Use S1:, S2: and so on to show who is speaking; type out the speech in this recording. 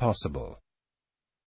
S1: possible.